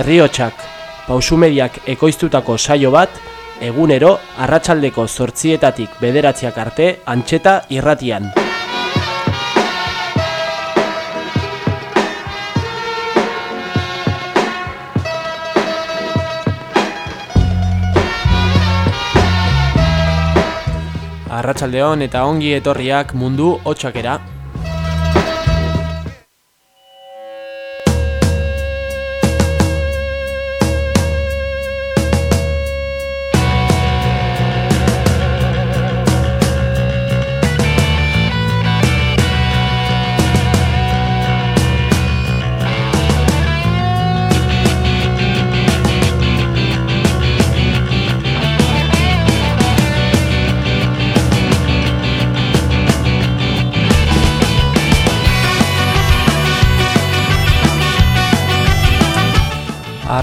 herriotsak pausumediak ekoiztutako saio bat, egunero arratsaldeko zortzietatik bederatziak arte antxeta irratian. Arratsaldeon eta ongi etorriak mundu hotsakera.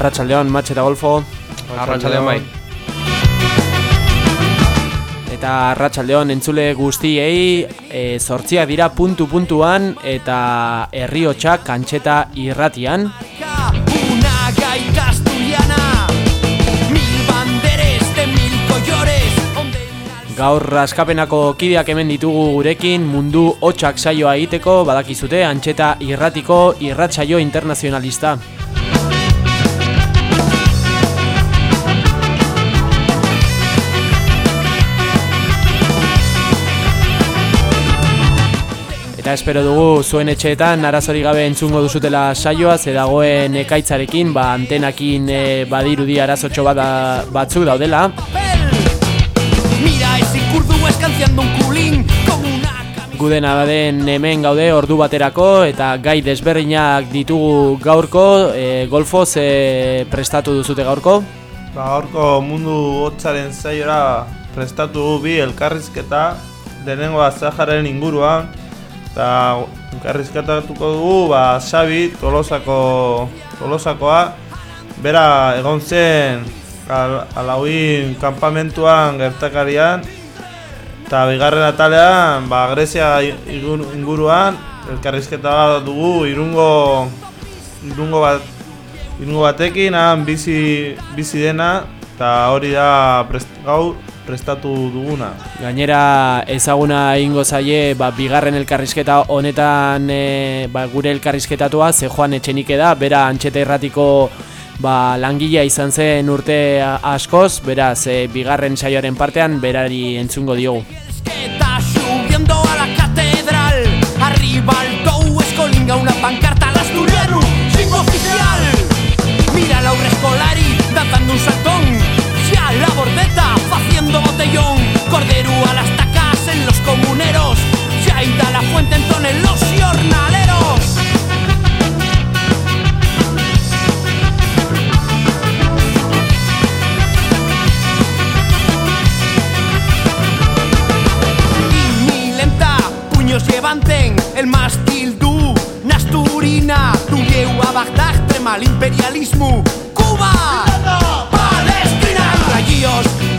Arratsaldeon Matxe eta Golfo. Arratsaldeon bai. Eta arratsaldeon entzule guztiei e, zortziak dira puntu puntuan eta herriotsak kantxeta irratian. Gaur askapenako kideak hemen ditugu gurekin mundu hotsak saioa egiteko badakizute antxeta irratiko irratsaio internazionalista. Eta espero dugu zuen etxeetan arazori gabe entzungo duzutela saioa, ze dagoen ekaitzarekin, ba antenakin e, badirudi arazotxo bada, batzuk daudela. Mira un Gudena baden hemen gaude ordu baterako eta gai desberdinak ditugu gaurko, e, golfo ze prestatu duzute gaurko. Ba, gaurko mundu hotzaren zaiora prestatu bi elkarrizketa lehenengoa Zaharren inguruan eta elkarrizketatuko dugu ba, Xabi Tolosako, Tolosakoa bera egon zen al, alauin kanpamentuan gertakarian eta bigarren atalean ba, Grezia inguruan elkarrizketa dugu irungo irungo bat Irungo batekin, han bizi, bizi dena, eta hori da prest, gaur prestatu duguna. Gainera ezaguna egingo zaie ba, bigarren elkarrizketa honetan e, ba, gure elkarrizketatua ze joan etxenike da, bera antxeta irratiko ba, langilea izan zen urte askoz, beraz e, bigarren saioaren partean berari entzungo diogu. que está subiendo a la catedral Arriba el tou escolinga una pancarta al asturiano Singo oficial Mira a Laura Escolari danzando un la bordeta botellón Cordero a las tacas en los comuneros Ya ida la fuente en los jornaleros. Y mi lenta Puños levanten el mástil du Nasturina Tu a Bagdad trema el imperialismo Cuba Palestina. Liberación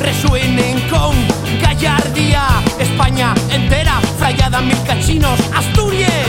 Resuenen con gallardía España entera Frayada mil cachinos Asturias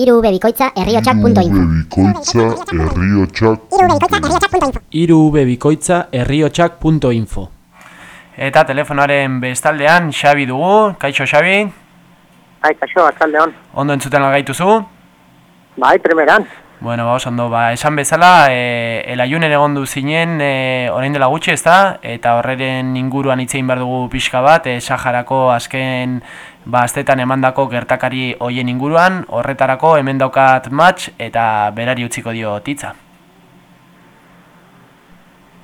Iru bebikoitza herriotxak.info Bikoitza herriotxak irubebikoitza herriotxak.info Eta telefonaren bestaldean Xabi dugu, kaixo Xabi, Bai, kaixo, atzalde hon. ondo entzuten algaituzu? Bai, primeran. Bueno, ba, ondo, ba, esan bezala, e, elaiunen egon du zinen e, orain dela gutxi ez da, eta horreren inguruan hitzein behar dugu pixka bat, e, Saharako azken ba, astetan emandako gertakari hoien inguruan, horretarako hemen daukat match eta berari utziko dio titza.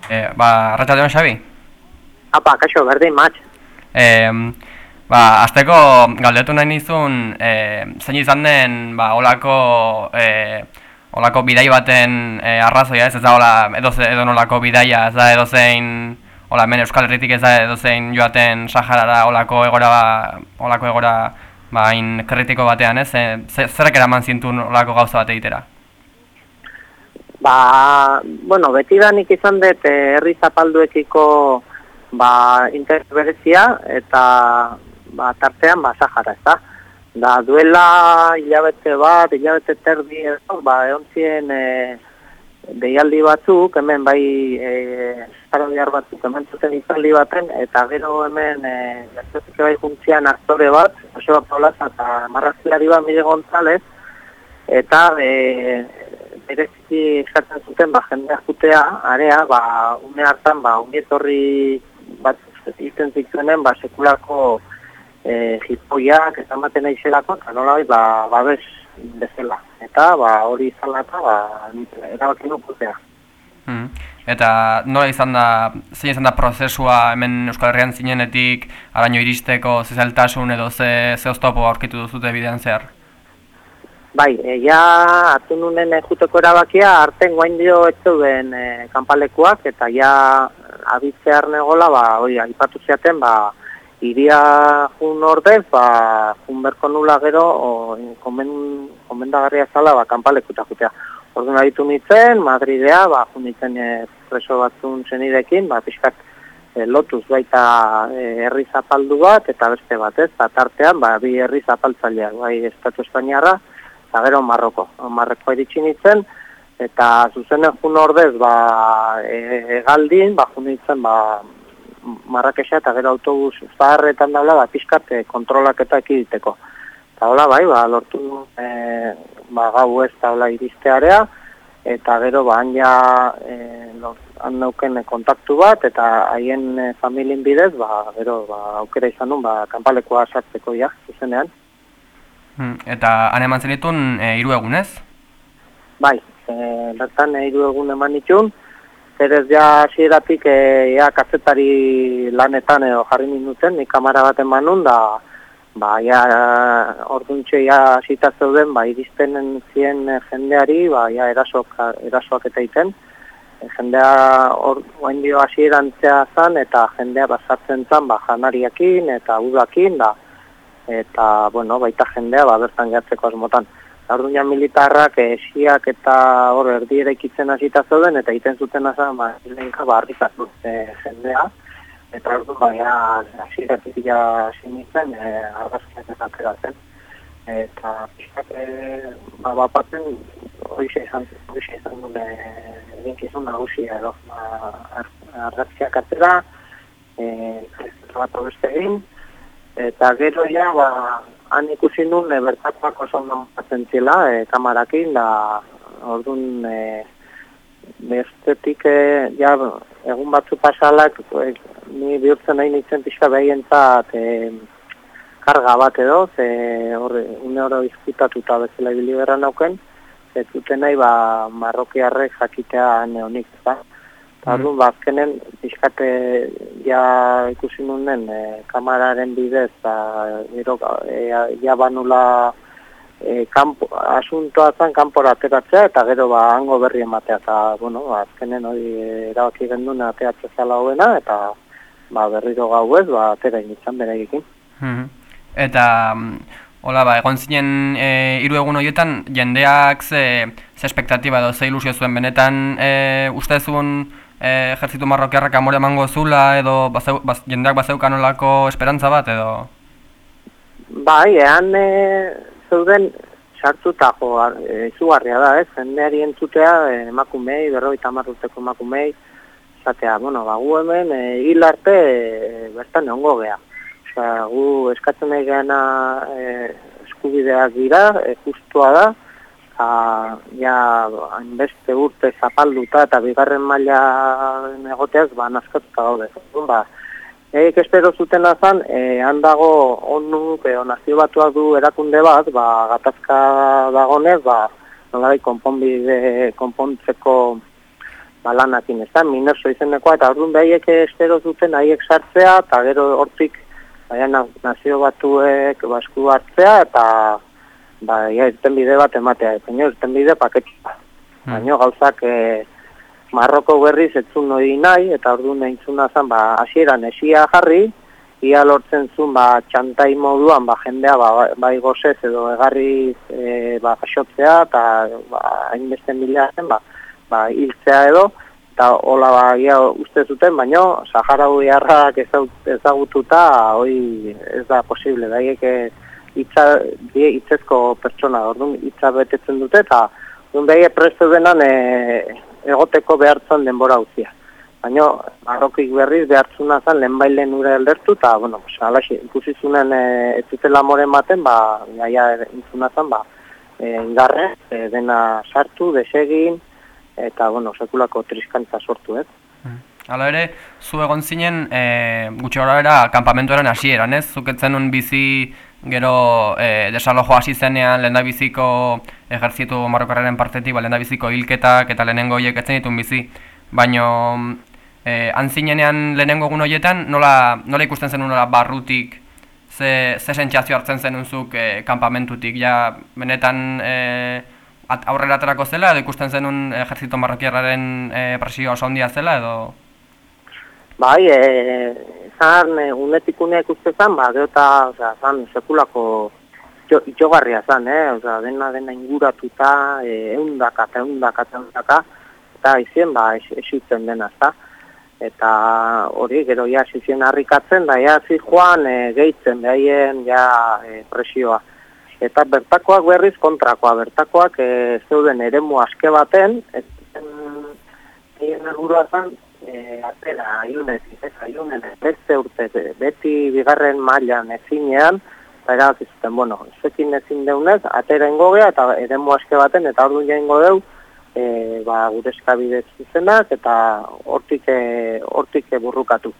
E, ba, arratsaldeon Xabi. Apa, kaixo, berdin, matx. E, ba, azteko galdetu nahi nizun, e, zein izan den, ba, olako, e, olako bidai baten e, arrazoia ez, ez da hola, edo, edo nolako bidaia, ez da edo zein, hola, hemen Euskal Herritik ez da edo zein joaten Saharara olako egora, olako egora, ba, hain kritiko batean, ez, e, ze- zerrek eraman zintun olako gauza bat egitera? Ba, bueno, beti da nik izan dut eh, herri zapalduekiko ba, interes berezia eta ba, tartean ba, Sahara, ez da. Da, duela hilabete bat, hilabete terdi ba, egon ziren e, deialdi batzuk, hemen bai e, zarodiar batzuk zuten izaldi baten, eta gero hemen e, gertatik bai juntzian aktore bat, Joseba Paulaza eta marrazilari bat Miguel González, eta e, bereziki eskatzen zuten ba, jendea jutea, area, ba, une hartan, ba, ongietorri bat egiten zituzenen, ba, sekulako e, jipoiak eta ematen aizelako, eta nola ba, babes bezala. Eta ba, hori izan eta ba, erabaki du jutea. Mm. Eta nola izan da, zein izan da prozesua hemen Euskal Herrian zinenetik araño iristeko ze zailtasun edo ze, ze oztopo aurkitu duzute bidean zehar? Bai, e, ja hartu nunen e, juteko erabakia, arten guain dio ez zeuden e, kanpalekuak, eta ja abitzear negola, ba, hori, aipatu ziaten, ba, iria jun ordez, ba, jun berko nula gero, o, komen, komendagarria zala, ba, kanpalekuta jutea. Orduan aditu nintzen, Madridea, ba, nintzen e, preso batzun zenidekin, ba, pixkat e, lotuz baita e, herri zapaldu bat, eta beste bat, ez, eta tartean, ba, bi herri zapaltzaileak, bai, Estatu Espainiarra, eta gero Marroko. Marroko iritsi nintzen, eta zuzenen jun ordez, ba, e, egaldin, ba, jun ba, Marrakexa eta gero autobus zaharretan daula, ba, pixkat e, kontrolak eta ekiditeko. Eta hola, bai, ba, lortu e, ba, gau ez da hola iristearea, eta gero ba, han ja e, lor- han nauken kontaktu bat, eta haien e, familien bidez, ba, gero ba, aukera izan nun, ba, kanpalekoa sartzeko ja, zuzenean. Mm. Eta han eman zenitun e, hiru egunez? Bai, e, bertan e, hiru egun eman nitun, zer ez ja hasieratik e, ja kazetari lanetan edo jarri ninduten, nik kamara bat eman nun, da ba, ja, orduntxe ja hasita zeuden, ba, iristenen zien jendeari, ba, ja, erasok, erasoak eta iten, e, jendea hor dio hasierantzea zan, eta jendea basatzen zan, ba, janariakin eta udakin, da, eta, bueno, baita jendea, ba, bertan gertzeko asmotan. Orduan militarrak esiak eta hor erdi eraikitzen hasita zeuden eta egiten zuten azan ba lehenka barrikatu e, jendea eta orduan ba ja hasieratik ja sinitzen e, argazkiak eta ateratzen. Eta pixkat e, ba bapatzen hoize izan hoize izan duen eginkizun nagusia edo ba, ar- argazkiak atera e, bat beste egin. Eta gero ja ba han ikusi nun e, bertakoak oso ondo patzen zela e, kamarakin da orduan e, bestetik e, ja egun batzu pasalak e, ni bihurtzen nahi nintzen pixka behientzat e, karga bat edo ze horre une oro izkutatuta bezala ibili berra nauken ez zuten nahi ba marrokiarrek jakitea neonik eta Eta orduan, ba, azkenen, pixkate ja ikusi nunen e, kamararen bidez, ba, gero, e, ja banula e, kampo, asuntoa zen kanpora ateratzea, eta gero ba, hango berri ematea, eta, bueno, ba, azkenen hori erabaki gendun ateratzea zela hoena, eta ba, berriro gau ez, ba, atera initzan beraiekin. Mhm. Eta, mm, hola, ba, egon zinen e, hiru egun horietan, jendeak ze, ze espektatiba edo ze ilusio zuen benetan e, uste zuen e, ejertzitu marrokiarrak amore emango zula edo bazeu, baz, jendeak bazeukan olako esperantza bat edo... Bai, ean e, zeuden sartu eta jo, e, izugarria da, ez? Jendeari entzutea, e, emakumei, berrogeita hamar urteko emakumei, esatea, bueno, ba, gu hemen e, hil arte e, bertan egongo gea. Osea, gu eskatzen nahi geana e, eskubideak dira, e, justua da, eta ja hainbeste urte zapalduta eta bigarren maila egoteaz, ba, naskatuta gaude. Ba, Eik espero zutena zan, e, handago onuk, e, nazio batuak du erakunde bat, ba, gatazka dagonez, ba, nolari konponbide, konpontzeko ba, lanakin, ez da, minerso izenekoa, eta orduan behiek espero zuten haiek sartzea, eta gero hortik, baina na- nazio batuek ba, esku hartzea, eta ba, irten bide bat ematea, baina irten bide paketua. Baina gauzak e, Marroko berriz etzun hori nahi, eta orduan entzuna zen, ba, hasieran esia jarri, ia lortzen zuen, ba, txantai moduan, ba, jendea, ba, bai gozez edo egarri e, ba, jasotzea, eta ba, hainbeste mila zen, ba, ba, hiltzea edo, eta hola ba, ia uste zuten, baino, Saharaui harrak ezagututa, hoi ez da posible, daiek eh, hitza, die hitzezko pertsona, orduan hitza betetzen dute, eta orduan behi presto denan e, egoteko behartzen denbora utzia. Baina, Marrokik berriz behartzuna zen lehenbailen ura aldertu, eta, bueno, pues, alaxi, ikusi zunen e, ez zutela moren baten, ba, gaia entzuna zen, ba, e, ingarre, e, dena sartu, desegin, eta, bueno, sekulako triskantza sortu, ez? Hala ere, zu egon zinen e, gutxi gora bera kanpamentuaren hasieran, ez? Zuketzen nun bizi gero e, desalojo hasi zenean lehendabiziko ejertzitu marrokarraren partetik, ba, lehendabiziko hilketak eta lehenengo hiek etzen ditun bizi. Baino, e, antzinenean lehenengo egun horietan, nola, nola ikusten zenun nola barrutik, ze, ze sentsazio hartzen zenun zuk e, kanpamentutik, ja benetan e, at, aurrera aterako zela, edo ikusten zenun ejertzito marrokiarraren e, presioa oso handia zela, edo... Bai, e, zan, e, unetik unea ikuste ba, gero eta, osea, zan, sekulako jo, itxogarria zan, eh? Osea, dena dena inguratuta, e, eundaka eta eundaka eta eundaka, eta izien, ba, es, esitzen dena, ezta? Eta hori, gero ja, zizien harrikatzen, da, ja, zi joan, e, gehitzen, behaien, ja, e, presioa. Eta bertakoak berriz kontrakoa, bertakoak e, zeuden eremu aske baten, ez egin helburua zen, e, atera, aiunez, ez, aiunen, beste urte, beti bigarren mailan ezinean, eta erabaki bueno, zekin ezin deunez, atera ingogea, eta eremu aske baten, eta orduan jaingo deu, e, ba, gure eskabide zuzenak, eta hortik, hortik burrukatu.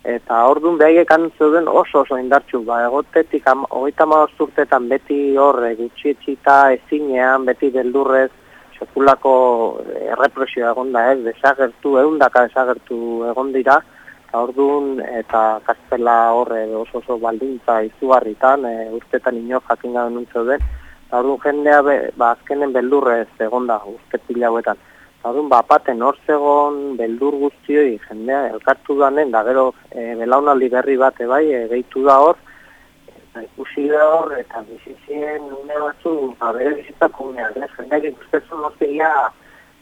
Eta orduan behaiek zeuden oso oso indartxu, ba, egotetik hogeita hamabost urtetan beti horre gutxietxita ezinean, beti beldurrez, sekulako errepresioa egon da, ez, desagertu, eundaka desagertu egon dira, eta orduan, eta kastela horre oso oso baldintza izugarritan, e, urtetan ino jakin gabe nun zeuden, eta orduan jendea, be, ba, azkenen beldurrez egon da, urte pila hauetan. Orduan, ba, apaten hor zegon, beldur guztioi, jendea, elkartu danen, da gero, e, belaunaldi berri bate bai, e, gehitu da hor, eta ikusi da hor, eta bizizien une batzu, ba, bere bizitzako unean, ez? Jendeak ikustezun hortia,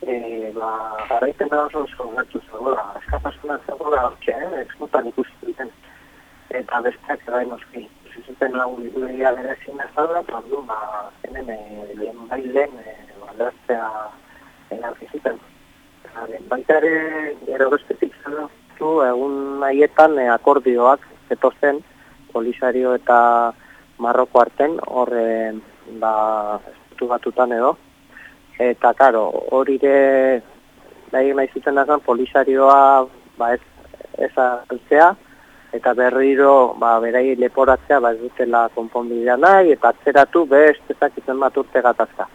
e, ba, garaipen da oso oso gertu zegoela, eskapasuna zegoela hortxe, eh? Eskutan ikusi duten. Eta besteak bai noski, ikusi zuten hau irudia bere zina zala, eta orduan, ba, zenen, e, lehen bai e, zuten. Eta, Baita ere, gero bestetik zelatu, egun nahietan e, akordioak zetozen, Polisario eta Marroko arten, hor e, ba, estatu batutan edo. Eta, karo, hori ere, nahi nahi zuten azan, Polisarioa ba, ez, ez altzea, eta berriro ba, berai leporatzea ba, ez dutela konponbidea nahi, eta atzeratu beste ezakiten bat urte gatazka.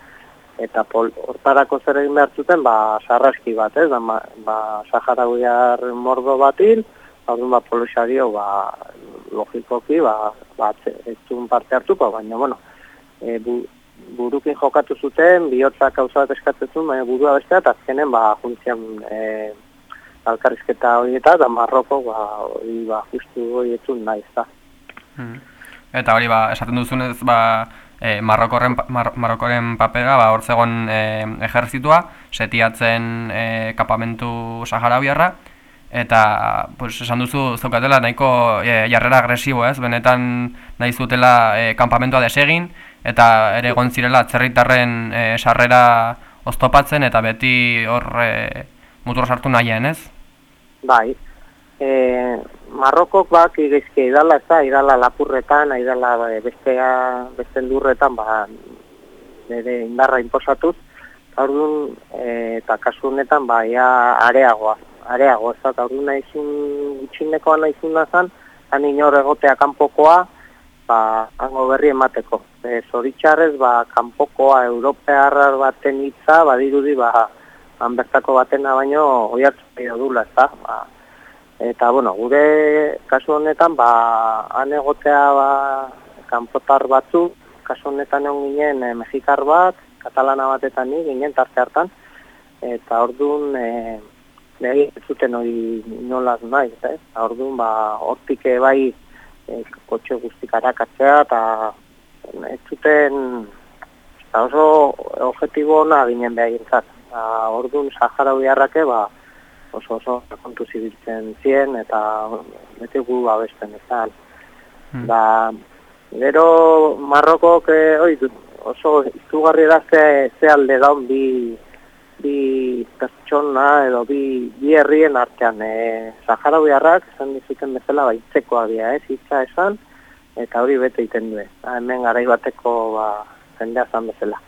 Eta pol, hortarako zer egin behar zuten, ba, sarraski bat, ez, ba, ba Saharauiar mordo bat hil, Orduan ba, polisario, ba, logikoki, ba, ba, atze- ez parte hartuko, baina, bueno, e, bu, burukin jokatu zuten, bihotzak gauza bat eskatzen baina burua bestea, eta azkenen, ba, juntzian e, alkarrizketa hori eta, Marroko, ba, hori, ba, justu hori etzun nahi, ez da. Mm. Eta hori, ba, esaten duzunez, ba, e, Marrokoren, pa- Mar Marrokoren papera, ba, hor zegoen e, ejertzitua, setiatzen e, kapamentu saharabiarra, eta pues, esan duzu zaukatela nahiko e, jarrera agresibo ez, benetan nahi zutela e, kanpamentoa desegin, eta ere egon zirela atzerritarren e, sarrera oztopatzen, eta beti hor e, mutur sartu nahien ez? Bai, e, Marrokok bak igizki idala ez da, idala lapurretan, idala e, bestea, beste endurretan, ba, bere indarra inposatuz, Orduan, e, eta kasu honetan, ba, ia areagoa, areago, ez da, orduan nahizun, gutxinekoa nahizun nazan, han inor egotea kanpokoa, ba, hango berri emateko. E, zoritxarrez, ba, kanpokoa, europearrar baten hitza, badirudi, ba, han bertako batena baino, oiatzen dula, ez da, ba, eta, bueno, gure kasu honetan, ba, han egotea, ba, kanpotar batzu, kasu honetan egon ginen, e, mexikar bat, katalana batetan ni, ginen tarte hartan, eta orduan, e, Nei, ez zuten hori nolaz nahi, ez? Orduan, ba, hortik bai e, kotxe guztik arakatzea, eta ez zuten eta oso objetibo ona ginen behar gintzat. Orduan, Sahara biharrake, ba, oso oso kontu zibiltzen zien, eta beti gu abesten, ez da. Hmm. Da, gero Marrokok, e, oso izugarri da ze, ze alde daun bi bi pertsona edo bi, bi herrien artean e, Sahara biharrak esan dizuten bezala baitzekoa dira, ez, hitza esan eta hori bete egiten du. hemen garai bateko ba, jendea zan bezala.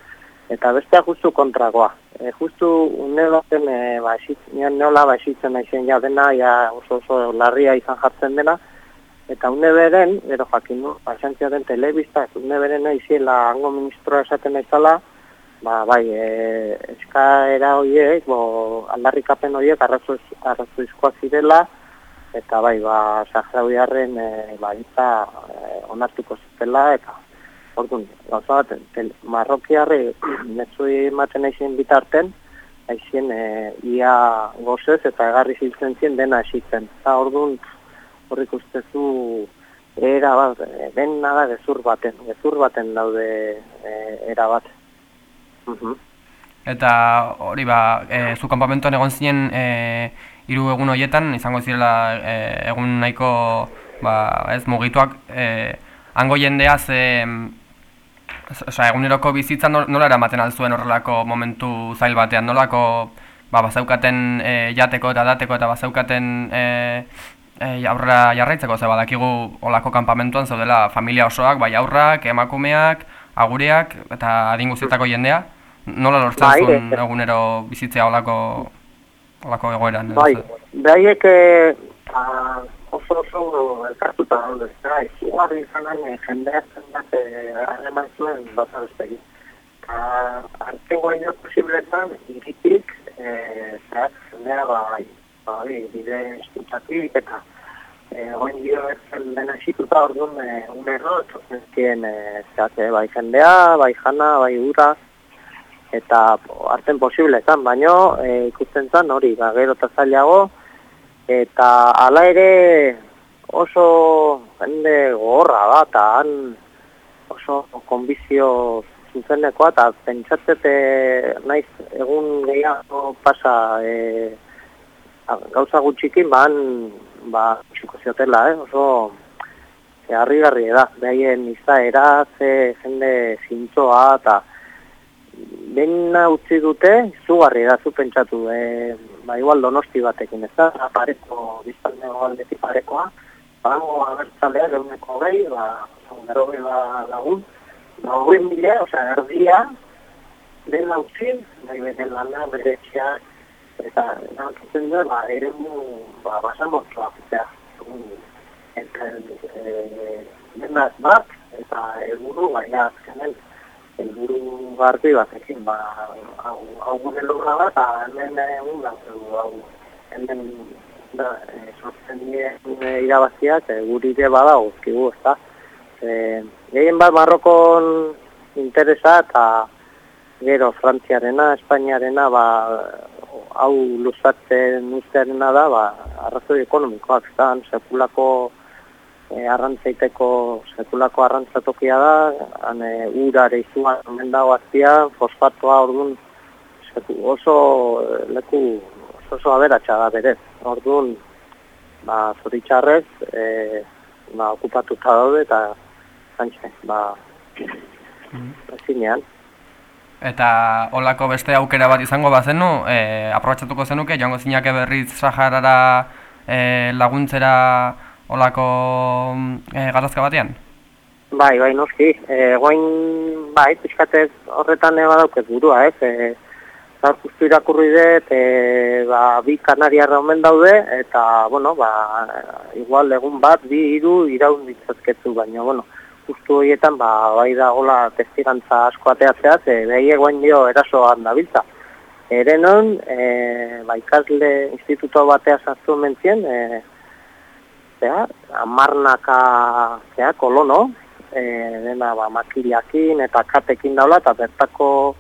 Eta bestea justu kontragoa. E, justu une baten e, ba, esitzen, nola ba, esitzen naizen ja dena, ja oso oso larria izan jartzen dena, Eta une beren, gero jakin du, pasantziaren den telebista, une beren nahi hango ministroa esaten naizala, ba, bai, e, eskaera horiek, bo, aldarrikapen horiek arrazoiz, arrazoizkoa zirela, eta bai, ba, Sahrabiarren e, ba, e, onartuko zutela, eta orduan, gauza bat, marrokiarri netzui ematen aixen bitarten, aixen e, ia gozez eta egarri ziltzen zien dena esitzen. Eta orduan, horrik ustezu, era bat, den nada gezur baten, gezur baten daude e, era bat. Eta hori ba, e, zu kanpamentuan egon zinen e, hiru egun horietan, izango zirela e, egun nahiko ba, ez, mugituak, e, hango jendea ze, oza, eguneroko bizitza nola eramaten alzuen horrelako momentu zail batean, nolako ba, bazaukaten e, jateko eta dateko eta bazaukaten e, e, aurrera jarraitzeko, ze badakigu olako kanpamentuan zaudela familia osoak, bai aurrak, emakumeak, agureak eta adinguzietako jendea. Nola lortzen bai, zuen e, egunero bizitzea olako, olako egoeran? Bai, behaiek eh, oso oso elkartuta daude, ez da, izugarri izanen eh, jendea zenbat harreman zuen bat abestegi. Arte guaino posibletan, iritik, zehaz, jendea bai, bai, bide eskutzatik eta Oin dio ez dena esituta orduan, un erro, txotzen zien, bai jendea, bai jana, bai ura, eta hartzen posible zan, baino e, ikusten zan hori, ba, gero eta zailago, eta hala ere oso jende gogorra da, eta han oso konbizio zuzenekoa, eta pentsatzete naiz egun gehiago pasa e, gauza gutxikin, ba, ba, txuko ziotela, eh? oso harri-garri da, behaien izaera, ze jende zintzoa, eta Dena utzi dute, zugarri da, zu pentsatu, e, ba, igual donosti batekin, ez da, pareko, biztalde aldetik parekoa, bango abertzalea, geuneko gehi, ba, zongero ba, lagun, ba, hori mila, oza, erdia, dena utzi, bai, bete lana, bere eta, nahitzen da, ba, ere mu, ba, basan bortzua, eta, eta, e, dena bat, eta, eguru, baina, azkenen, elburu garbi batekin, ba, hau, hau gure lurra bat, eta hemen egun da, hau, hemen da, e, sortzen dien e, irabaziak, e, guri ere bada guzkigu, ez da. E, gehien bat Marrokon interesa eta gero Frantziarena, Espainiarena, ba, hau luzatzen ustearena da, ba, arrazoi ekonomikoak, ez da, sekulako e, arrantzaiteko sekulako arrantzatokia da, han e, urare izuan omen dago aztia, fosfatoa orduan oso leku oso, oso aberatsa da berez. Orduan ba, zoritxarrez, e, ba, okupatuta daude eta zantxe, ba, ezinean. Eta olako beste aukera bat izango bazenu, e, aprobatxatuko zenuke, joango zinake berriz Saharara e, laguntzera olako e, gatazka batean? Bai, bai, noski. E, guain, bai, pixkatez horretan eba dauket burua, ez? E, Zaur justu irakurri dut, e, ba, bi kanariarra omen daude, eta, bueno, ba, igual egun bat, bi, hiru iraun ditzazketzu, baina, bueno, justu horietan, ba, bai da gola testigantza asko ateatzea, ze behi egoen dio erasoan dabiltza. Erenon, e, ba, ikasle instituto batea sartu mentzien, e, zea, amarnaka, zea, kolono, e, dena, ba, makilakin eta katekin daula, eta bertako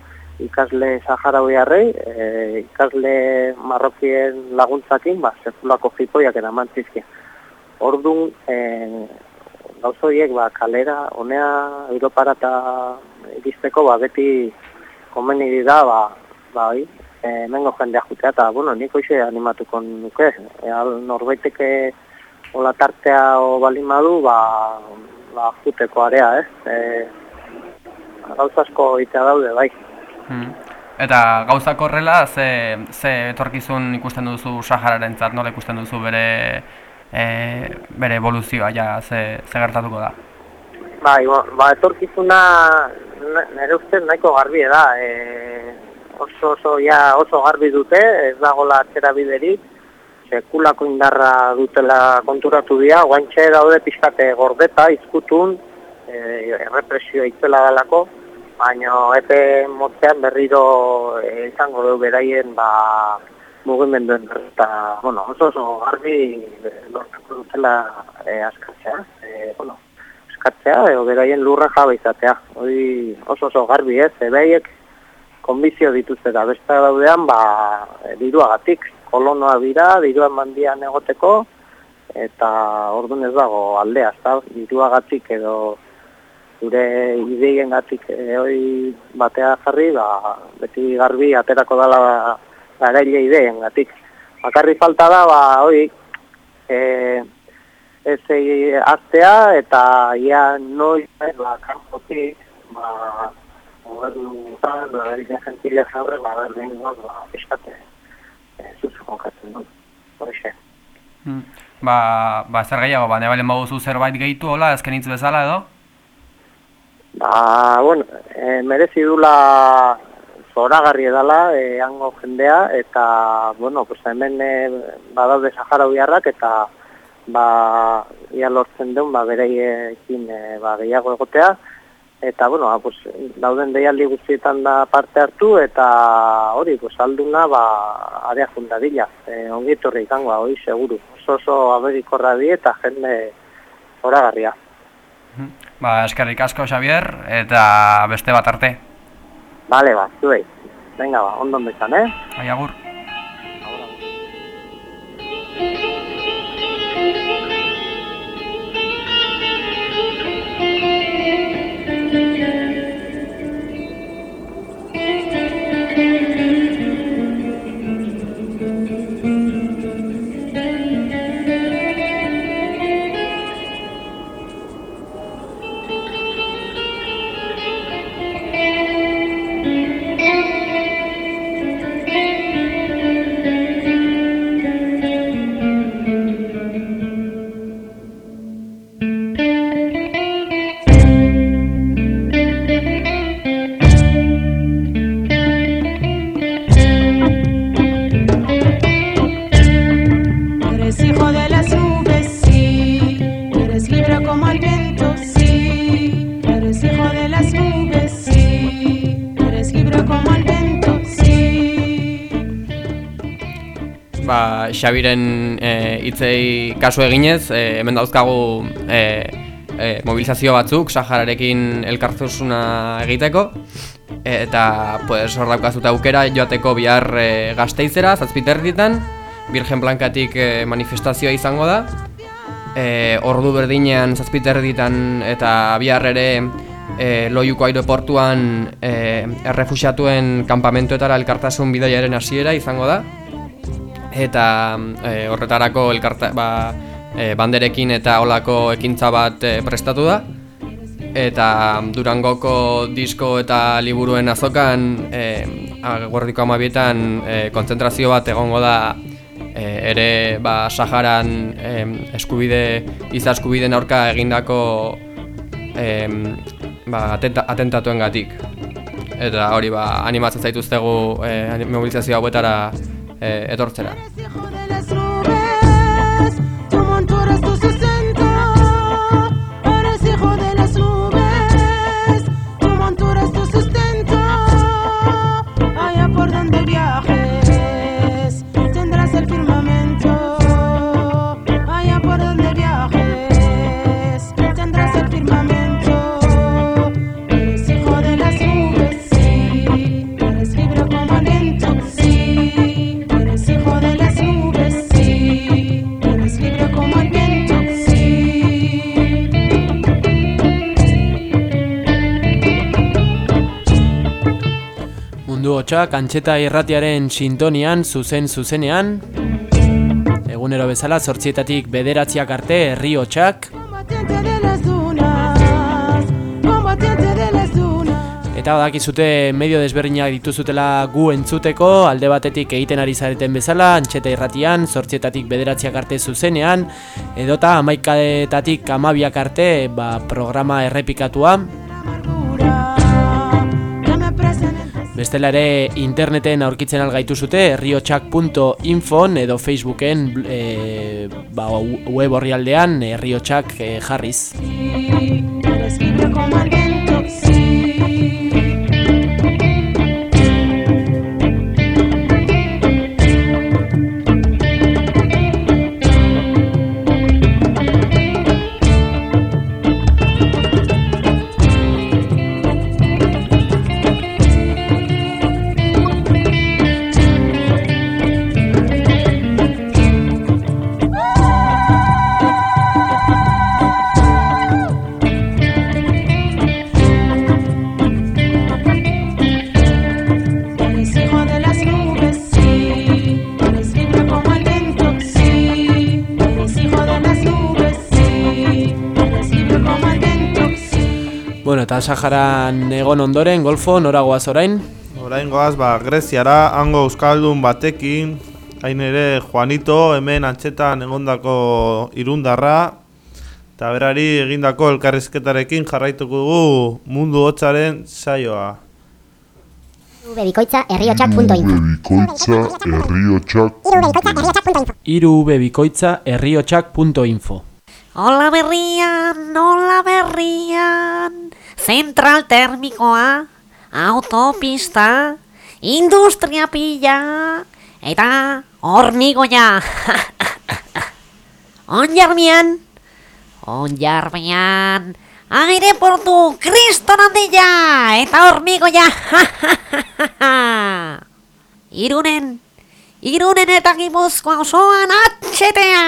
ikasle saharauiarrei, e, ikasle marrokien laguntzakin, ba, sekulako jipoiak eraman zizkia. Orduan, e, gauzoiek, ba, kalera, honea, Europara eta iristeko, ba, beti komeni da, ba, ba, oi, e, mengo jendea jutea, eta, bueno, nik hoxe animatuko nuke, e, al norbaiteke hola tartea o balimadu, ba, ba, juteko area, ez? E, gauza asko itea daude, bai. Hmm. Eta gauzak horrela, ze, ze etorkizun ikusten duzu Sahararen zat, nola ikusten duzu bere, e, bere evoluzioa, ja, ze, ze gertatuko da? Bai, ba, etorkizuna nire ustez nahiko garbi da. E, oso, oso, ja, oso garbi dute, ez dagola atzera biderik, sekulako indarra dutela konturatu dira, guantxe daude pixkate gordeta, izkutun, e, errepresioa itzela dalako, baina epe motzean berriro e, izango du beraien ba, mugimenduen eta bueno, oso oso garbi e, lortuko dutela e, askatzea, e, bueno, askatzea edo beraien lurra jabe izatea. Hori oso oso garbi ez, e, konbizio dituzte da beste daudean ba, e, diruagatik, kolonoa dira, dirua mandian egoteko, eta orduan ez dago aldea, ezta? diruagatik edo gure ideien gatik hori batea jarri, ba, beti garbi aterako dala garaile ideien gatik. Bakarri falta da, ba, hori, e, ez e, aztea eta ia noi, ba, kanpotik, ba, gobernu ba, gentilea zabre, ba, berdin goz, ba, du. Horixe. Hmm. Ba, ba, zer gehiago, ba, nebalen baduzu zerbait gehitu, hola, ezken hitz bezala edo? Ba, bueno, e, merezi dula zoragarri edala e, hango jendea eta, bueno, pues hemen e, badaude Sahara biharrak eta ba, ia lortzen duen, ba, bereiekin e, ba, gehiago egotea eta, bueno, ba, pues, dauden deialdi guztietan da parte hartu eta hori, pues, alduna, ba, area jundadila, e, ongitorri ikangoa, hori, seguru. Oso oso aberikorra di eta jende zoragarria. Ba, eskerrik asko, Xavier, eta beste bat arte. Vale, ba, zuei. Venga, ba, ondo bezan, eh? Bai, agur. Xabiren e, hitzei kasu eginez, e, hemen dauzkagu e, e, mobilizazio batzuk Sahararekin elkartzusuna egiteko. Eta pues hor daukazute aukera joateko bihar e, gazteizera, zazpiterritan Virgen Blankatik e, manifestazioa izango da. E, ordu berdinean zazpiterritan eta bihar ere e, loiuko aireportuan e, errefusiatuen kanpamentuetara elkartasun bidaiaren hasiera izango da eta e, horretarako elkarta, ba, e, banderekin eta olako ekintza bat e, prestatu da eta Durangoko disko eta liburuen azokan e, agordiko amabietan e, kontzentrazio bat egongo da e, ere ba, Saharan e, eskubide, iza eskubideen aurka egindako e, ba, atenta, atentatuen gatik. Eta hori ba, animatzen zaituztegu e, mobilizazio hauetara etortzera. Mundu hotxak antxeta irratiaren sintonian, zuzen zuzenean Egunero bezala, zortzietatik bederatziak arte, herri hotxak. Eta badakizute medio desberdinak dituzutela gu entzuteko, alde batetik egiten ari zareten bezala, antxeta irratian, zortzietatik bederatziak arte zuzenean, edota amaikadetatik amabiak arte ba, programa errepikatua. Bestela ere interneten aurkitzen algaituzute herriotxak.info edo Facebooken e, ba, web orrialdean herriotxak e, jarriz. Bueno, eta Saharan egon ondoren, Golfo, nora goaz orain? Orain goaz, ba, Greziara, hango Euskaldun batekin, hain ere Juanito, hemen antxetan egondako irundarra, eta berari egindako elkarrizketarekin jarraituko dugu mundu hotzaren saioa. Bebikoitza herriotxak.info Bikoitza herriotxak irubebikoitza herriotxak.info Hola berrian, hola berrian, zentral termikoa, autopista, industria pila, eta hormigoia. Onjarmian, onjarmian, aireportu, kriston handia, eta hormigoia. Irunen, Irunen eta Gipuzkoa osoan atxetea!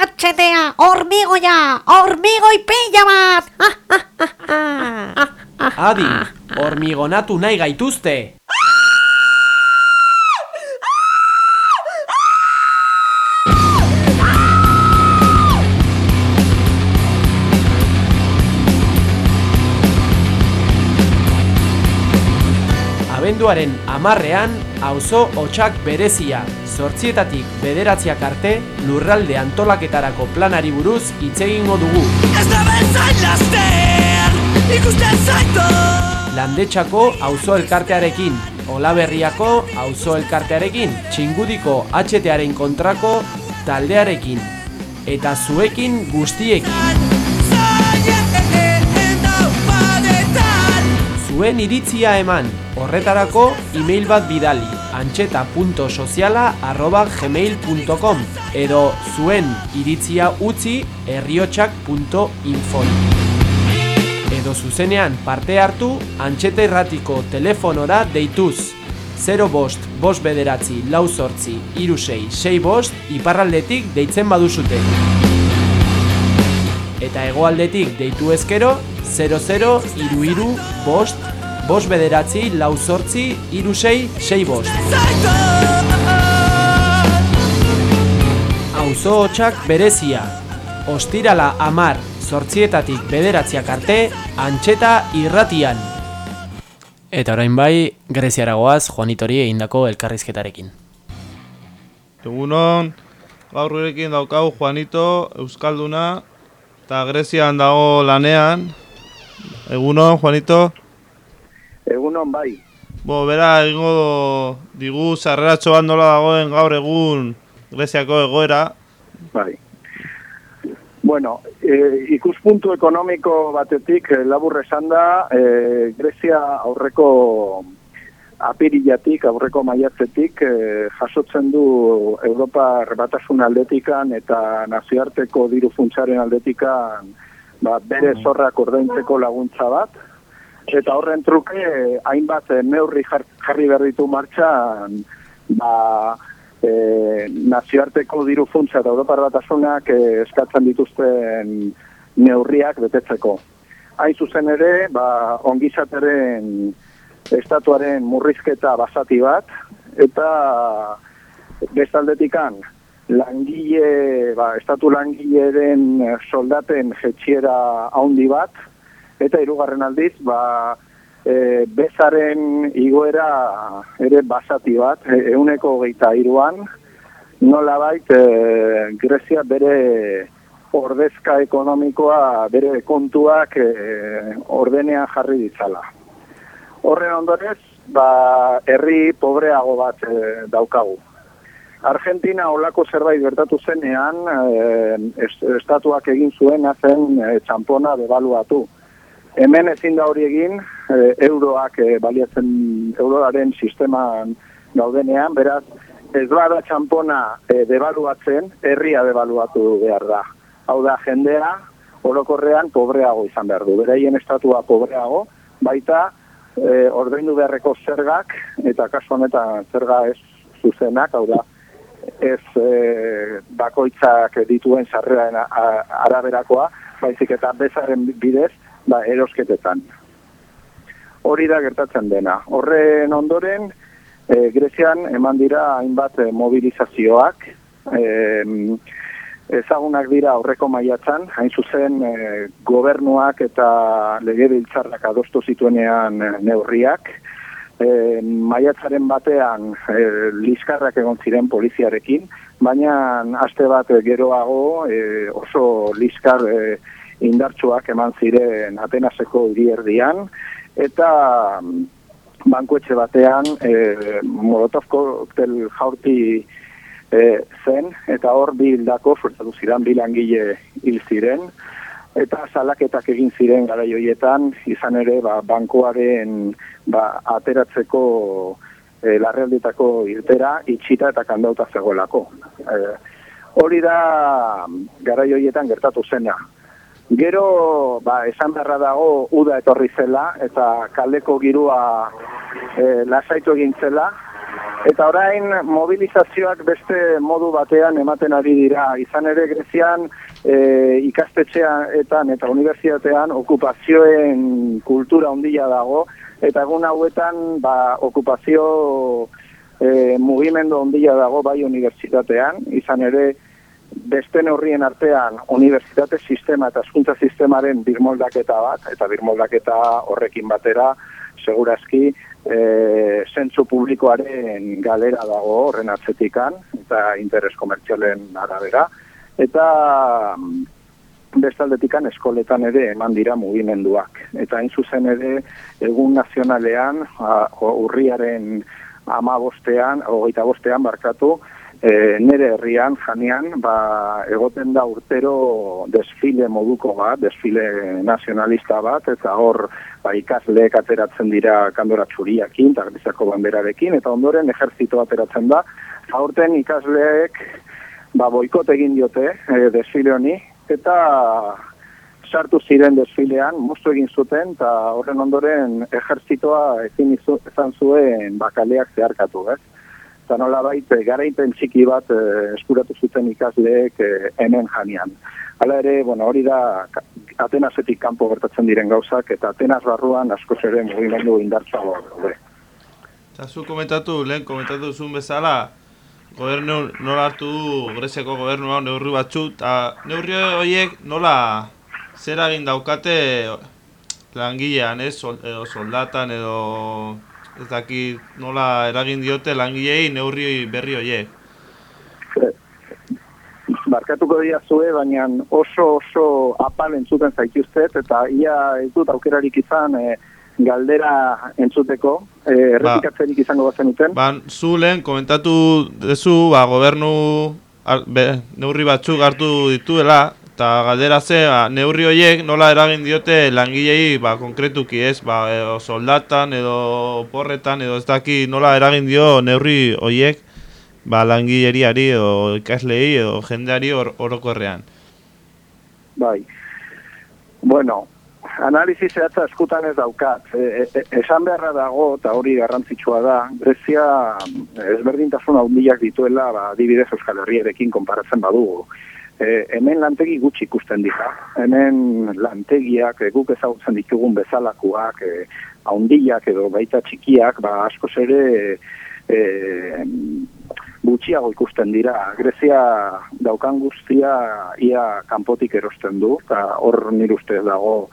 Atxetea! Hormigoia! Hormigoi pila bat! Adi, hormigonatu nahi gaituzte! Abenduaren amarrean, auzo hotxak berezia, zortzietatik bederatziak arte, lurralde antolaketarako planari buruz hitz egingo dugu. Ez da bezain laster, ikusten zaitu Landetxako auzo elkartearekin, Olaberriako auzo elkartearekin, Txingudiko HTaren kontrako taldearekin, eta zuekin guztiekin. Zuen iritzia eman, horretarako email bat bidali, antxeta.soziala arroba gmail.com edo zuen iritzia utzi herriotxak.info edo zuzenean parte hartu antxeta irratiko telefonora deituz. 0 bost, bost bederatzi, lau sortzi, iru sei bost, iparraldetik deitzen baduzute. Eta hegoaldetik deitu ezkero 00 iru iru bost, bost bederatzi, lau sortzi, iru sei, sei bost. auzo hotxak berezia. Ostirala amar, sortzietatik bederatziak arte, antxeta irratian. Eta orain bai, Greziara goaz, Juanitori egindako elkarrizketarekin. Egunon, gaur gurekin daukagu Juanito, Euskalduna, eta Grezian dago lanean. Egunon, Juanito. Egunon bai. Bo, bera, egingo digu sarreratxo bat nola dagoen gaur egun Greziako egoera. Bai. Bueno, e, ikuspuntu ekonomiko batetik eh, labur esan da, e, Grezia aurreko apirilatik, aurreko maiatzetik, e, jasotzen du Europar batasun aldetikan eta nazioarteko diru funtsaren aldetikan ba, bere zorrak ordaintzeko laguntza bat, eta horren truke hainbat eh, neurri jar- jarri behar ditu martxan ba, e, nazioarteko diru funtsa eta Europar batasunak e, eskatzen dituzten neurriak betetzeko. Hain zuzen ere, ba, ongizateren estatuaren murrizketa basati bat, eta bestaldetikan langile, ba, estatu langileren soldaten jetxiera haundi bat, eta hirugarren aldiz, ba, e, bezaren igoera ere basati bat, euneko geita iruan, nola bait, e, Grezia bere ordezka ekonomikoa, bere kontuak e, ordenean jarri ditzala. Horren ondorez, ba, herri pobreago bat e, daukagu. Argentina olako zerbait gertatu zenean, e, est- estatuak egin zuen zen e, txampona debaluatu. Hemen ezin da hori egin, e, euroak e, baliatzen euroaren sisteman gaudenean, beraz, ez bada txampona e, debaluatzen, herria debaluatu behar da. Hau da, jendea orokorrean pobreago izan behar du. Beraien estatua pobreago, baita e, ordaindu beharreko zergak, eta kasu honetan zerga ez zuzenak, hau da, ez e, bakoitzak dituen sarreraren araberakoa, baizik eta bezaren bidez, ba, erosketetan. Hori da gertatzen dena. Horren ondoren, e, Grezian eman dira hainbat mobilizazioak, e, ezagunak dira aurreko maiatzan, hain zuzen e, gobernuak eta legebiltzarrak adostu zituenean e, neurriak, e, maiatzaren batean e, liskarrak egon ziren poliziarekin, baina aste bat geroago e, oso liskar e, indartsuak eman ziren Atenaseko hirierdian eta mm, bankuetxe batean e, Molotov koktel jaurti e, zen eta hor bi hildako suertatu ziren bi langile hil ziren eta salaketak egin ziren garai horietan izan ere ba, bankoaren ba, ateratzeko e, larrealditako irtera itxita eta kandauta zegoelako. E, hori da garai horietan gertatu zena. Gero, ba, esan beharra dago, uda etorri zela, eta kaldeko girua e, lasaitu egin zela, eta orain mobilizazioak beste modu batean ematen ari dira. Izan ere Grezian e, ikastetxeetan eta unibertsitatean okupazioen kultura ondila dago, eta egun hauetan ba, okupazio e, mugimendu ondila dago bai unibertsitatean, izan ere beste neurrien artean unibertsitate sistema eta hezkuntza sistemaren birmoldaketa bat, eta birmoldaketa horrekin batera, segurazki, e, zentzu publikoaren galera dago horren atzetikan, eta interes komertzialen arabera, eta mm, bestaldetikan eskoletan ere eman dira mugimenduak. Eta hain zuzen ere, egun nazionalean, a, urriaren ama bostean, hogeita bostean barkatu, e, nere herrian, janean, ba, egoten da urtero desfile moduko bat, desfile nazionalista bat, eta hor ba, ikasleek ateratzen dira kandora txuriakin, eta grizako banderarekin, eta ondoren ejertzito ateratzen da, aurten ikasleek ba, boikot egin diote e, desfile honi, eta sartu ziren desfilean, moztu egin zuten, eta horren ondoren ejertzitoa ezin izu, ezan zuen bakaleak zeharkatu, ez? Eta nola baita, garaipen txiki bat eh, eskuratu zuten ikasleek eh, hemen janean. Hala ere, bueno, hori da Atenasetik kanpo gertatzen diren gauzak, eta Atenas barruan askoz ere mugimendu indartzago. Eta zu komentatu, lehen komentatu zuen bezala, gobernu nola hartu du Greziako gobernua neurri batzu eta neurri horiek nola zer egin daukate langilean, ez, edo soldatan edo ez dakit nola eragin diote langilei neurri berri horiek. Barkatuko dira zue, baina oso oso apal entzuten zaituztet, eta ia ez dut aukerarik izan e, galdera entzuteko, e, errepikatzerik izango bazen uten. Ba, zu lehen komentatu dezu, ba, gobernu ar, be, neurri batzuk hartu dituela, eta galdera ze, ba, neurri horiek nola eragin diote langilei ba, konkretuki ez, ba, edo soldatan, edo porretan, edo ez daki nola eragin dio neurri horiek ba, langileriari, edo ikaslei, edo jendeari or, orokorrean. Bai. Bueno, analizi zehatza eskutan ez daukat. E, e, esan beharra dago, eta hori garrantzitsua da, Grezia ezberdintasun handiak dituela, ba, adibidez Euskal Herriarekin konparatzen badugu. E, hemen lantegi gutxi ikusten dira. Hemen lantegiak, e, guk ezagutzen ditugun bezalakoak, e, haundiak edo baita txikiak, ba, askoz ere e, gutxiago ikusten dira. Grezia daukan guztia ia kanpotik erosten du, eta hor nire ustez dago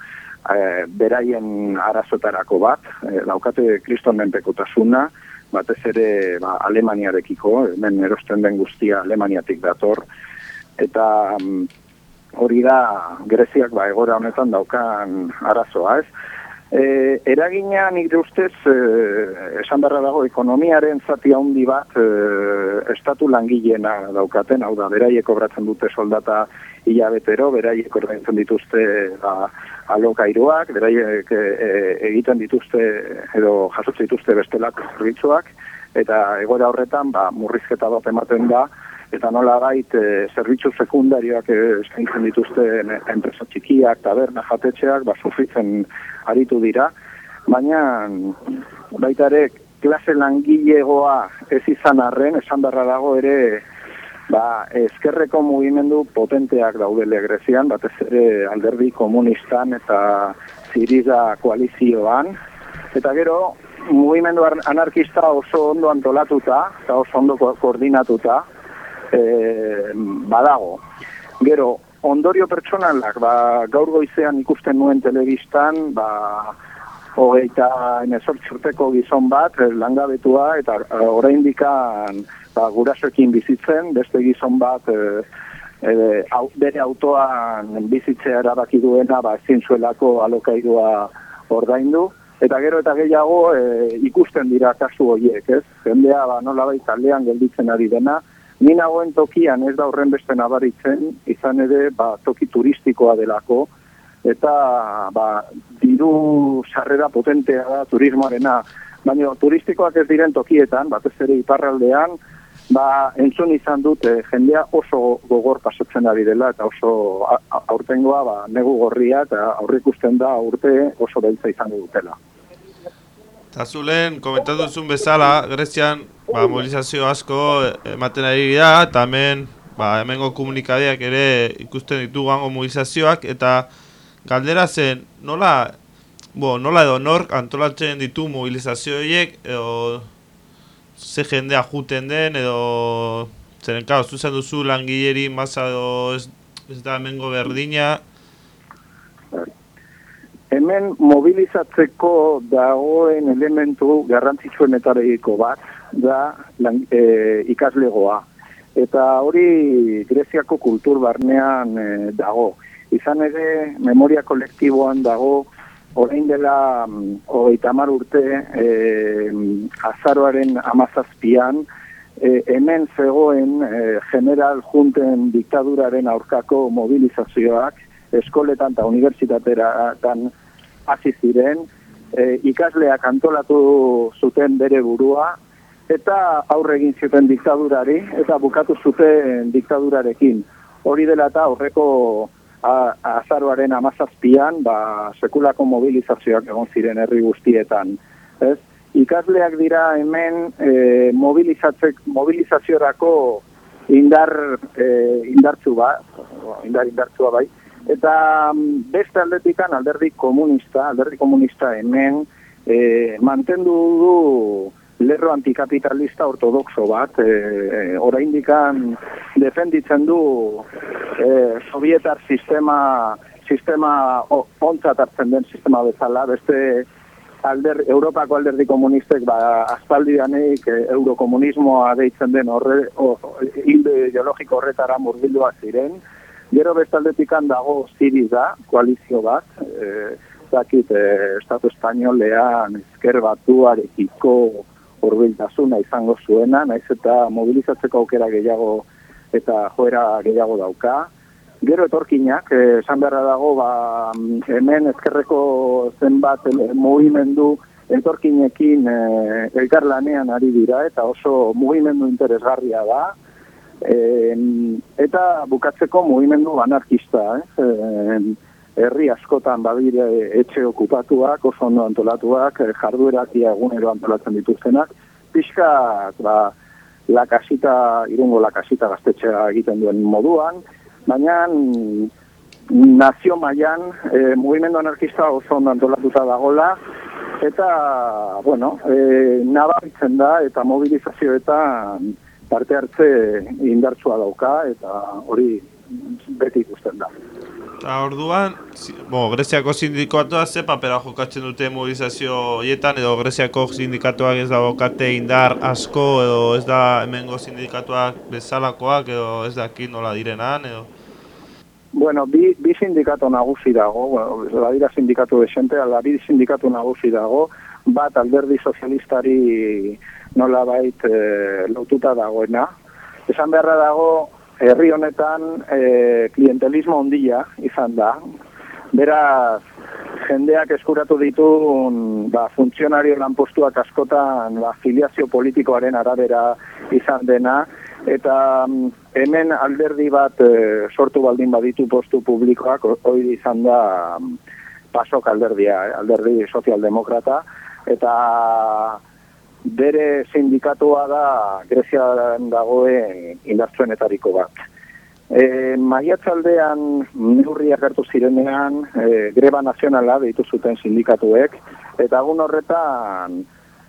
e, beraien arazotarako bat, e, daukate kriston menpekotasuna, batez ere ba, Alemaniarekiko, hemen erosten den guztia Alemaniatik dator, eta mm, hori da Greziak ba, egora honetan daukan arazoa, ez? E, eragina nire ustez, e, esan beharra dago, ekonomiaren zati handi bat e, estatu langileena daukaten, hau da, beraiek obratzen dute soldata hilabetero, beraiek ordaintzen dituzte ba, alokairuak, beraiek e, e, egiten dituzte edo jasotzen dituzte bestelako zerbitzuak, eta egoera horretan ba, murrizketa bat ematen da, eta nola gait e, zerbitzu sekundarioak e, eskaintzen dituzte enpresa txikiak, taberna jatetxeak, ba, sufritzen aritu dira, baina baita ere klase langilegoa ez izan arren, esan beharra dago ere ba, ezkerreko mugimendu potenteak daudele Grezian, batez ere alderdi komunistan eta ziriza koalizioan, eta gero mugimendu anarkista oso ondo antolatuta, eta oso ondo ko koordinatuta, e, badago. Gero, ondorio pertsonalak, ba, gaur goizean ikusten nuen telebistan, ba, hogeita enesortzurteko gizon bat, langabetua, eta oraindikan ba, gurasoekin bizitzen, beste gizon bat e, e, au, bere autoan bizitzea erabaki duena, ba, ezin zuelako alokaidua ordaindu, eta gero eta gehiago e, ikusten dira kasu horiek, ez? Jendea ba, nola bai taldean gelditzen ari dena, ni nagoen tokian ez da horren beste nabaritzen, izan ere ba, toki turistikoa delako, eta ba, diru sarrera potentea da turismoarena, baina turistikoak ez diren tokietan, batez ere iparraldean, ba, entzun izan dut eh, jendea oso gogor pasatzen ari dela eta oso aurtengoa ba, negu gorria eta aurrikusten da urte oso beltza izango dutela. Eta zulen, komentatu zuen bezala, Grezian ba, mobilizazio asko ematen ari dira, eta hemen, ba, hemengo komunikadeak ere ikusten ditu gango mobilizazioak, eta galdera zen, nola, bo, nola edo nork antolatzen ditu mobilizazio horiek, edo ze jendea juten den, edo zeren, kao, zuzen duzu langileri masa edo ez, ez da hemengo berdina, Hemen mobilizatzeko dagoen elementu garrantzitsuenetariko bat da lan, e, ikaslegoa. Eta hori Greziako kultur barnean e, dago. Izan ere, memoria kolektiboan dago, orain dela mm, hogeita hamar urte e, azaroaren amazazpian, e, hemen zegoen e, general junten diktaduraren aurkako mobilizazioak, eskoletan eta unibertsitateratan hasi ziren, e, ikasleak antolatu zuten bere burua, eta aurre egin zuten diktadurari, eta bukatu zuten diktadurarekin. Hori dela eta aurreko a, azaroaren amazazpian, ba, sekulako mobilizazioak egon ziren herri guztietan. Ez? Ikasleak dira hemen e, mobilizaziorako indar, e, indartzu ba, indar indartzua bai, Eta mm, beste aldetikan alderdi komunista, alderdi komunista hemen e, mantendu du lerro antikapitalista ortodoxo bat, e, oraindikan defenditzen du e, sovietar sistema sistema ontzat hartzen den sistema bezala, beste alder, Europako alderdi komunistek ba, aspaldidanik e, eurokomunismoa deitzen den horre, o, ideologiko horretara murgilduak ziren. Gero bestaldetikan dago Siriza, koalizio bat, e, dakit, e, Estatu Espainolean ezker batuarekiko hurbiltasuna izango zuena, naiz eta mobilizatzeko aukera gehiago eta joera gehiago dauka. Gero etorkinak, eh, esan beharra dago, ba, hemen ezkerreko zenbat eh, mugimendu etorkinekin eh, elkarlanean ari dira eta oso mugimendu interesgarria da. Eh, eta bukatzeko mugimendu anarkista, eh? Eh, herri askotan badire etxe okupatuak, oso ondo antolatuak, eh, jarduerak egunero antolatzen dituztenak, pixka, ba, lakasita, irungo lakasita gaztetxea egiten duen moduan, baina nazio mailan e, mugimendu anarkista oso ondo antolatuta dagola, eta, bueno, e, nabaritzen da, eta mobilizazioetan parte hartze indartsua dauka, eta hori beti ikusten da. Eta orduan, bo, Greziako sindikatuak ze papera jokatzen dute mobilizazio horietan, edo Greziako sindikatuak ez daukate indar asko, edo ez da hemengo sindikatuak bezalakoak, edo ez dakit nola direnan, edo... Bueno, bi, bi sindikato nagusi dago, bueno, badira sindikatu desente, ala bi sindikatu nagusi dago, bat alderdi sozialistari nolabait e, lotuta dagoena. Esan beharra dago, herri honetan e, klientelismo ondia izan da. Beraz, jendeak eskuratu ditu ba, funtzionario lanpostuak askotan ba, filiazio politikoaren arabera izan dena, eta mm, hemen alderdi bat e, sortu baldin baditu postu publikoak, ho- hori izan da mm, pasok alderdia, eh, alderdi sozialdemokrata, eta bere sindikatua da Grezian dagoen indartsuenetariko bat. E, maiatzaldean neurriak hartu zirenean e, greba nazionala deitu zuten sindikatuek, eta egun horretan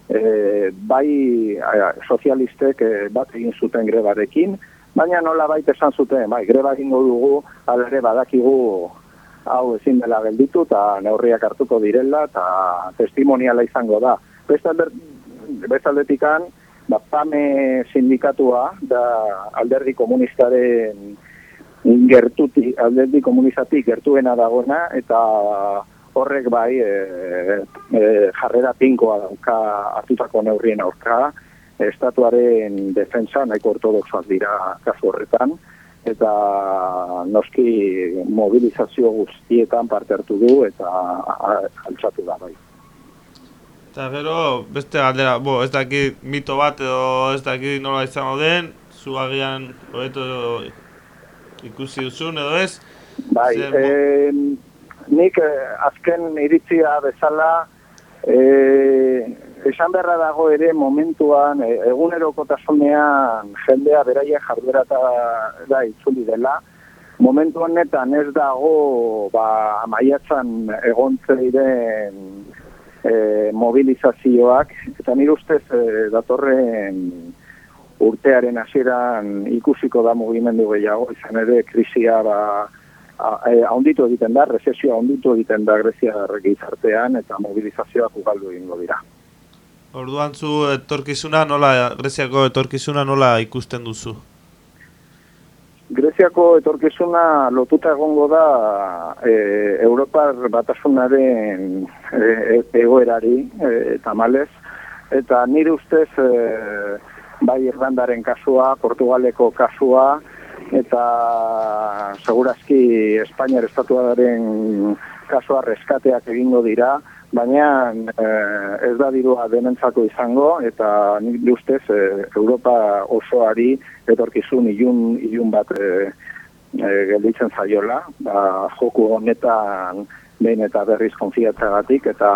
e, bai a, sozialistek e, bat egin zuten grebarekin, baina nola baita esan zuten, bai, greba egingo dugu, ala ere badakigu hau ezin dela gelditu eta neurriak hartuko direla eta testimoniala izango da. Beste alder, beste aldetikan, ba, PAME sindikatua da alderdi komunistaren gertuti, alderdi komunistatik gertuena dagoena eta horrek bai e, e, jarrera tinkoa dauka hartutako neurrien aurka, estatuaren defensa nahiko ortodoxoak dira kasu horretan, eta noski mobilizazio guztietan parte hartu du eta a- altxatu da bai. Eta gero, beste galdera, bo, ez dakit mito bat edo ez dakit nola izango den, zu agian hobeto ikusi duzun edo ez, Bai, Zer eh, nik eh, azken iritzia bezala eh, esan beharra dago ere momentuan eh, egunerokotasunean jendea beraia jarduerata da itzuli dela. Momentu honetan ez dago ba, maiatzan egontze diren eh, mobilizazioak, eta nire ustez eh, datorren urtearen hasieran ikusiko da mugimendu gehiago, izan ere krisia ba, e, haunditu egiten da, rezesioa haunditu egiten da Grezia gizartean eta mobilizazioak ugaldu egingo dira. orduan zu etorkizuna nola, Greziako etorkizuna nola ikusten duzu? Greziako etorkizuna lotuta egongo da e, Europar batasunaren e, egoerari e, tamalez, eta nire ustez e, bai Irlandaren kasua, Portugaleko kasua, eta segurazki Espainiar estatuaren kasua reskateak egingo dira, baina eh, ez da dirua denentzako izango eta nire ustez eh, Europa osoari etorkizun ilun, ilun bat eh, eh, gelditzen zaiola, ba, joku honetan behin eta berriz konfiatzagatik eta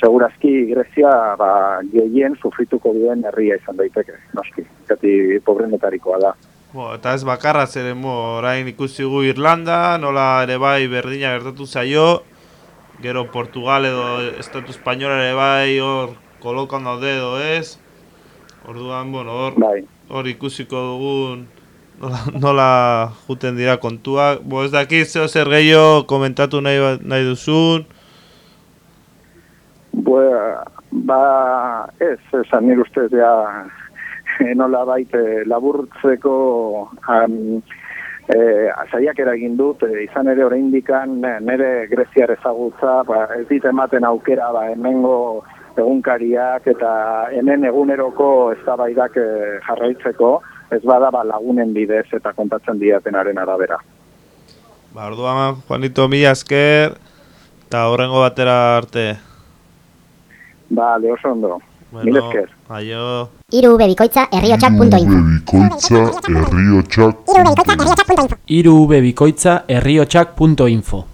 segurazki Grezia ba, gehien sufrituko duen herria izan daiteke, noski, gati pobrenetarikoa da. Bo, eta ez bakarra zeren, bo, orain ikusi gu Irlanda, nola ere bai berdina gertatu zaio, gero Portugal edo Estatu Espainola ere bai hor kolokan daude edo ez. Orduan, bueno, hor, Bai. hor ikusiko dugun nola, nola juten dira kontuak. Bo ez dakit zeo zer gehiago komentatu nahi, ba- nahi duzun. Ba, ba ez, esan nire ustez ja nola baite laburtzeko um, e, saiak eragin dut, e, izan ere oraindikan nire greziar ezagutza, ba, ez dit ematen aukera ba, hemengo egunkariak eta hemen eguneroko eztabaidak e, jarraitzeko, ez bada ba, lagunen bidez eta kontatzen diatenaren arabera. Ba, orduan, Juanito, mila esker, eta horrengo batera arte. Ba, oso ondo. Mil esker. Aio. Iru bebikoitza herriotxak.info Bikoitza herriotxak Iru herriotxak.info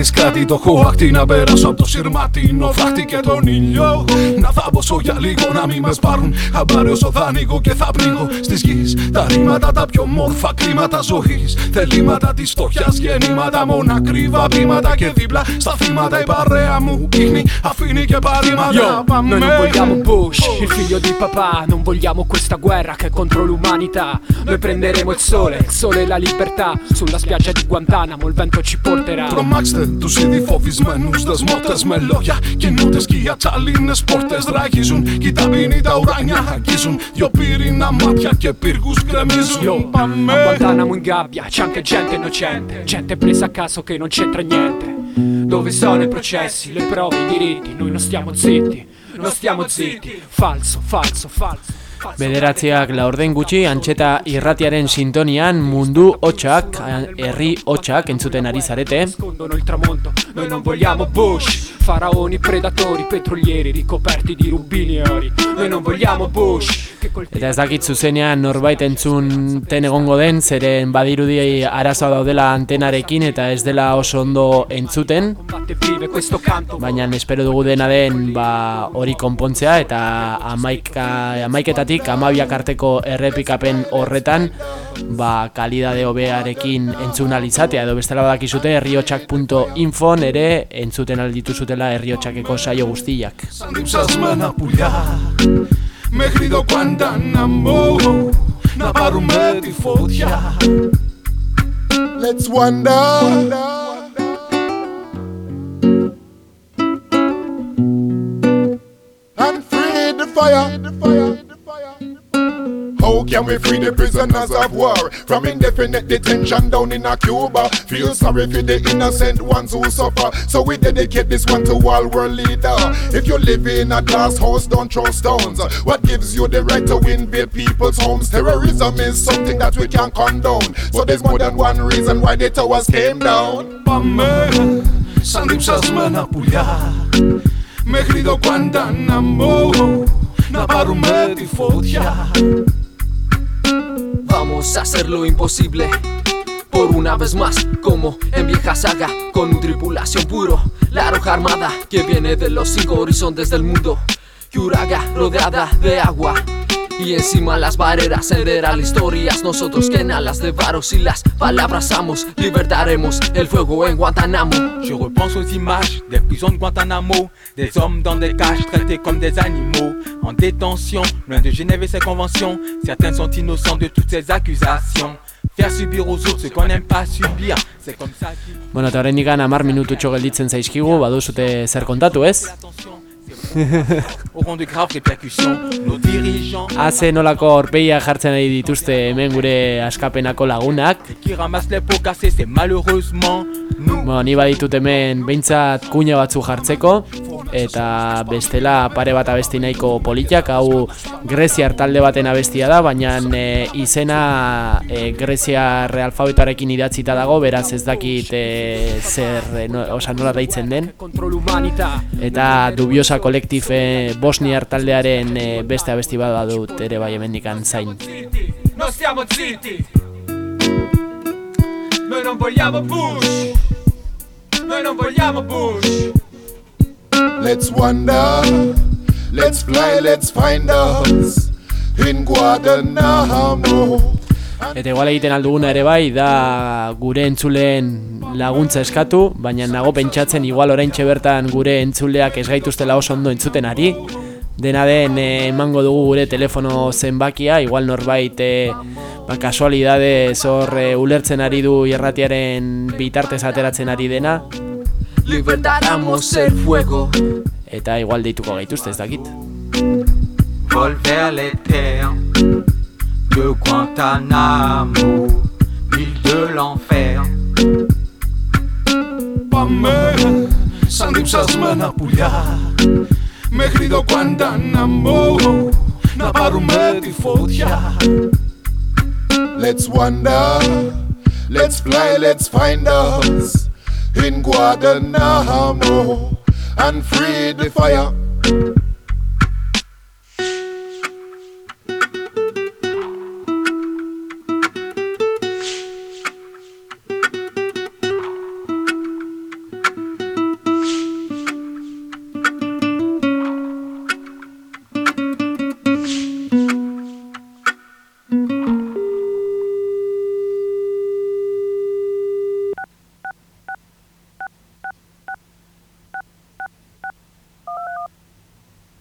μην κάνεις κάτι Το έχω αχτή να περάσω από το σειρματίνο Φράχτη και τον ήλιο Να θάμπωσω για λίγο να μην με σπάρουν Χαμπάρι όσο θα ανοίγω και θα πνίγω Στις γης τα ρήματα τα πιο μόρφα κλίματα ζωής Θελήματα της φτωχιάς γεννήματα Μονακρίβα βήματα και δίπλα στα θύματα Η παρέα μου δείχνει αφήνει και παρήματα Yo, Πάμε noi non vogliamo Bush, il figlio di papà, non vogliamo questa guerra che è contro l'umanità. Noi prenderemo il sole, il sole e la libertà. Sulla spiaggia di Guantanamo il vento ci porterà. Τρομάξτε τους ήδη φοβισμένους δεσμότες με λόγια Κινούνται σκιά τσαλίνες πόρτες ράγιζουν Κι τα πίνη τα ουράνια αγγίζουν Δυο πύρινα μάτια και πύργους γκρεμίζουν Yo, a Guantanamo in gabbia c'è anche gente innocente, gente presa a caso che non c'entra niente. Dove sono i processi, le prove, i diritti? Noi non stiamo zitti, non stiamo zitti. Falso, falso, falso. Bederatziak laurden gutxi, antxeta irratiaren sintonian mundu hotxak, herri hotxak entzuten ari zarete. Noi non vogliamo Bush. Faraoni, predatori, petrolieri ricoperti di rubini ori. Noi non vogliamo Bush. Eta ez dakit zuzenean norbait entzunten egongo den, zeren badirudi arazoa daudela antenarekin eta ez dela oso ondo entzuten. Baina espero dugu dena den ba, hori konpontzea eta amaika, amaiketatik amabiak arteko errepikapen horretan ba, kalidade hobearekin entzun alizatea edo bestela badakizute herriotxak.info ere entzuten alditu zutela herriotxakeko saio guztiak. Σαν διψασμένα πουλιά Μέχρι το Guantanamo Να πάρουμε τη φωτιά Let's wander. And free the fire. How can we free the prisoners of war from indefinite detention down in a Cuba? Feel sorry for the innocent ones who suffer. So we dedicate this one to all world leader. If you live in a glass house, don't throw stones. What gives you the right to invade people's homes? Terrorism is something that we can't condone. So there's more than one reason why the towers came down. Πάμε σαν διψασμένα πουλιά Μέχρι το Guantanamo Να πάρουμε τη φωτιά Vamos a hacer lo imposible. Por una vez más, como en vieja saga, con un tripulación puro, la roja armada que viene de los cinco horizontes del mundo. Yuraga rodeada de agua. Y encima las barreras cederá las historias Nosotros que en alas de varos y las palabras amos Libertaremos el fuego en Guantanamo Je repense aux images des prisons de Guantanamo, des hommes dans des cages traités comme des animaux, en détention, loin de Genève et ses conventions. Certains sont innocents de toutes ces accusations. Faire subir aux autres ce qu'on n'aime pas subir, c'est comme ça qu'il Bueno, eta horrein digan amar minututxo gelditzen zaizkigu, baduzute zer kontatu ez? Auront de graves répercussions. Nos dirigeants Haze nolako horpeia jartzen ari dituzte hemen gure askapenako lagunak. qui ramassent les pots cassés, c'est malheureusement nous. Bueno, ni baditut hemen behintzat kuña batzu jartzeko. eta bestela pare bat abesti nahiko politak, hau Greziar talde baten abestia da, baina e, izena e, Greziar alfabetoarekin idatzita dago, beraz ez dakit e, zer, e, no, osa nola daitzen den. Eta dubiosa kolektif e, Bosniar taldearen e, beste abesti bat badut ere bai hemendikan zain. Non siamo zitti Noi non vogliamo Bush Noi non vogliamo Bush Let's wander, let's fly, let's find us. In Guadanamo. Eta igual egiten alduguna ere bai, da gure entzuleen laguntza eskatu, baina nago pentsatzen igual oraintxe bertan gure entzuleak ez gaituztela oso ondo entzuten ari. Dena den eh, emango dugu gure telefono zenbakia, igual norbait eh, ba, kasualidade zor eh, ulertzen ari du irratiaren bitartez ateratzen ari dena. Libertamos el fuego. Eta igual deituko gaituzte ez dakit. Vol vers les terres de Guantanamo, ville de l'enfer. Πάμε σαν διψασμένα να πουλιά Μέχρι το Κουανταναμό Να πάρουμε τη φωτιά Let's wander, let's fly, let's find us in Guadanamo and free the fire.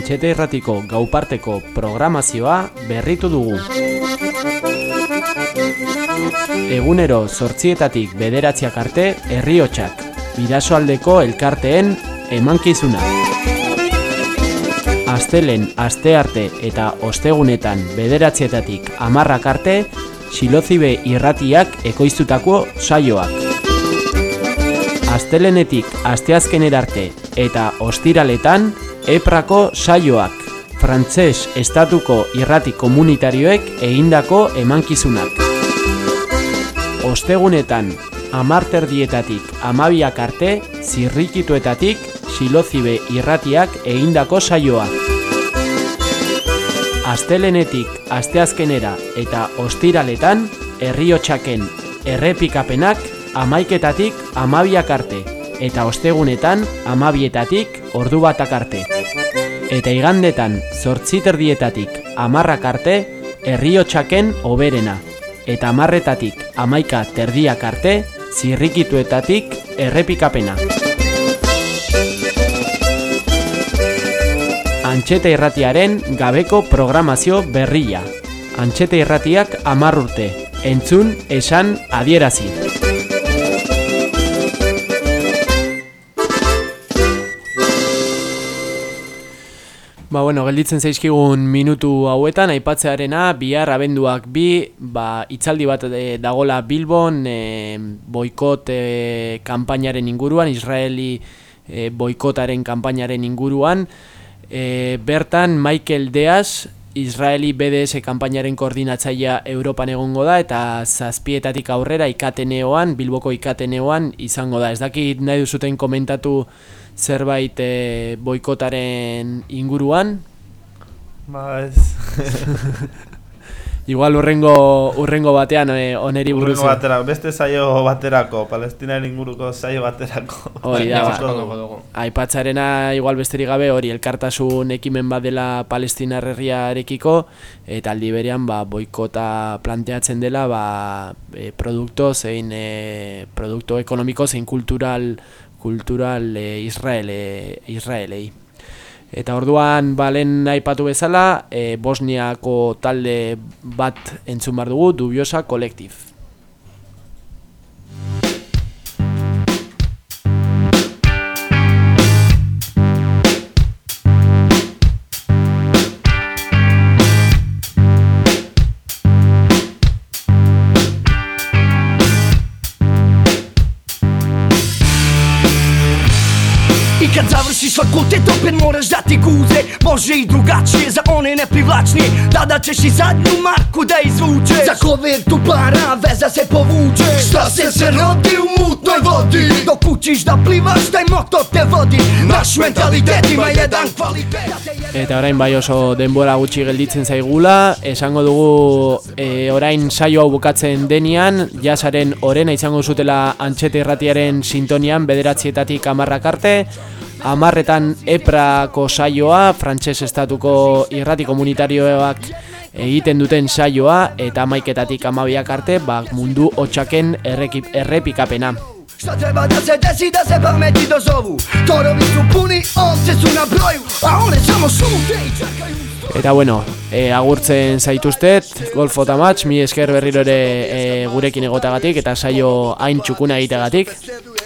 Antxete erratiko gauparteko programazioa berritu dugu. Egunero sortzietatik bederatziak arte herriotxak, bidasoaldeko elkarteen emankizuna. Astelen, astearte eta ostegunetan bederatzietatik amarrak arte, silozibe irratiak ekoiztutako saioak. Astelenetik asteazkener arte eta ostiraletan Eprako saioak, frantses estatuko irrati komunitarioek egindako emankizunak. Ostegunetan, amarterdietatik amabiak arte, zirrikituetatik silozibe irratiak egindako saioak. Astelenetik asteazkenera eta ostiraletan, herriotxaken errepikapenak amaiketatik amabiak arte, eta ostegunetan amabietatik ordu batak arte. Eta igandetan zortziterdietatik amarrak arte herriotxaken oberena. Eta amarretatik amaika terdiak arte zirrikituetatik errepikapena. Antxete irratiaren gabeko programazio berria. Antxete irratiak amarrurte. Entzun, esan, adierazi. Ba, bueno, gelditzen zaizkigun minutu hauetan, aipatzearena, bihar abenduak bi, ba, itzaldi bat e, dagola Bilbon, e, boikot e, kanpainaren inguruan, Israeli e, boikotaren kanpainaren inguruan, e, bertan Michael Deas, Israeli BDS kanpainaren koordinatzailea Europan egongo da, eta zazpietatik aurrera ikateneoan, Bilboko ikateneoan izango da. Ez dakit nahi duzuten komentatu zerbait e, boikotaren inguruan? Ba ez. Igual urrengo, urrengo batean eh, oneri buruz. Urrengo batera, beste saio baterako, Palestinaren inguruko saio baterako. Hori da, ba, aipatzarena igual besterik gabe hori elkartasun ekimen bat dela Palestina herriarekiko eta aldi berean ba, boikota planteatzen dela ba, e, produkto zein e, produkto ekonomiko zein kultural kultural e, Israel, e, Israelei. Eta orduan balen aipatu bezala, e, Bosniako talde bat entzun bar dugu, Dubiosa Collective. Kad završiš fakultet opet moraš dati guze Može i drugačije, za one neprivlačnije Tada ćeš i zadnju marku da izvuče Za kovertu para veza se povuče Šta se se rodi u mutnoj vodi Dok učiš da plivaš, taj motor te vodi Naš mentalitet ima jedan kvalitet Eta orain bai oso denbora gutxi gelditzen zaigula, esango dugu e, orain saio hau bukatzen denean, jasaren orena izango zutela antxete irratiaren sintonian bederatzietatik amarrak arte, amarretan eprako saioa, frantses estatuko irrati komunitarioak egiten duten saioa, eta amaiketatik amabiak arte, ba, mundu hotxaken errekip, errepikapena. Da se desi da se pameti dozovu Torovi su puni, ovce su na broju A one samo šute i čekaju Eta bueno, e, agurtzen zaituztet, Golf Otamatch, mi esker berriro ere e, gurekin egotagatik eta saio hain txukuna egiteagatik.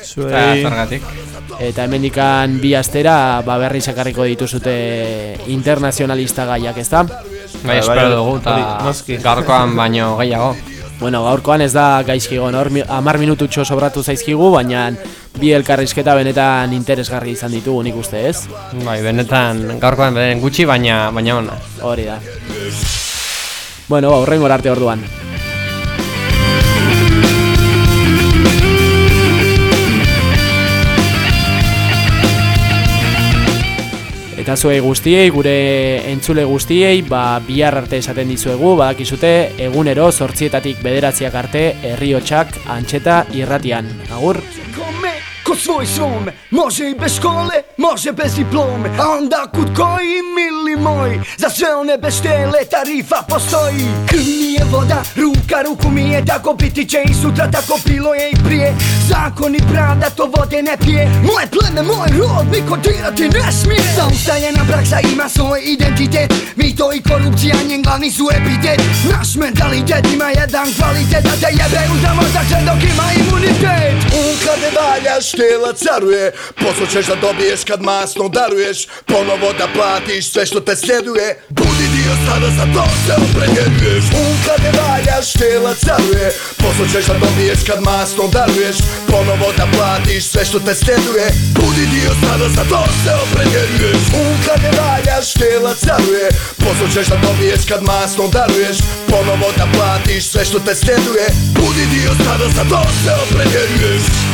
Zuei. Eta zergatik. Eta hemendikan bi astera ba berri sakarriko dituzute internazionalista gaiak, ezta? Bai, espero dugu, eta gaurkoan baino gehiago. Bueno, gaurkoan ez da gaizki egon, hor mi- hamar minututxo sobratu zaizkigu, baina bi elkarrizketa benetan interesgarri izan ditugu nik uste, ez? Bai, benetan gaurkoan beren gutxi, baina baina ona. Hori da. Bueno, ba, horrengo arte orduan. Eta zuei guztiei, gure entzule guztiei, ba, bihar arte esaten dizuegu, badakizute egunero zortzietatik bederatziak arte herriotsak antxeta irratian. Agur! Svoj svom Može i bez škole, može bez diplome. A onda kud koji mili moj Za sve one bez štele tarifa postoji. Krv nije voda, ruka ruku mije Tako biti će i sutra, tako bilo je i prije. Zakon i pravda to vode ne pije. Moje pleme, moj rod, niko dirati ne smije. Zaustavljena praksa ima svoj identitet. Mito i korupcija, njen glavni su epitet. Naš mentalitet ima jedan kvalitet Da te jebe uzda mozak dok ima imunitet. Kad ne valjaš, tela caruje. Posao ćeš da dobiješ kad masno daruješ. Ponovo da platiš sve što te sljeduje Budi dio sada, za to se opredjeljuješ Um kad ne valjaš, tela caruje. Posao ćeš da dobiješ kad masno daruješ. Ponovo da platiš sve što te sljeduje Budi dio sada, za to se opredjeljuješ Um kad ne valjaš, tela caruje. Posao ćeš da dobiješ kad masno daruješ. Ponovo da platiš sve što te sljeduje Budi dio sada, za to se opredjeljuješ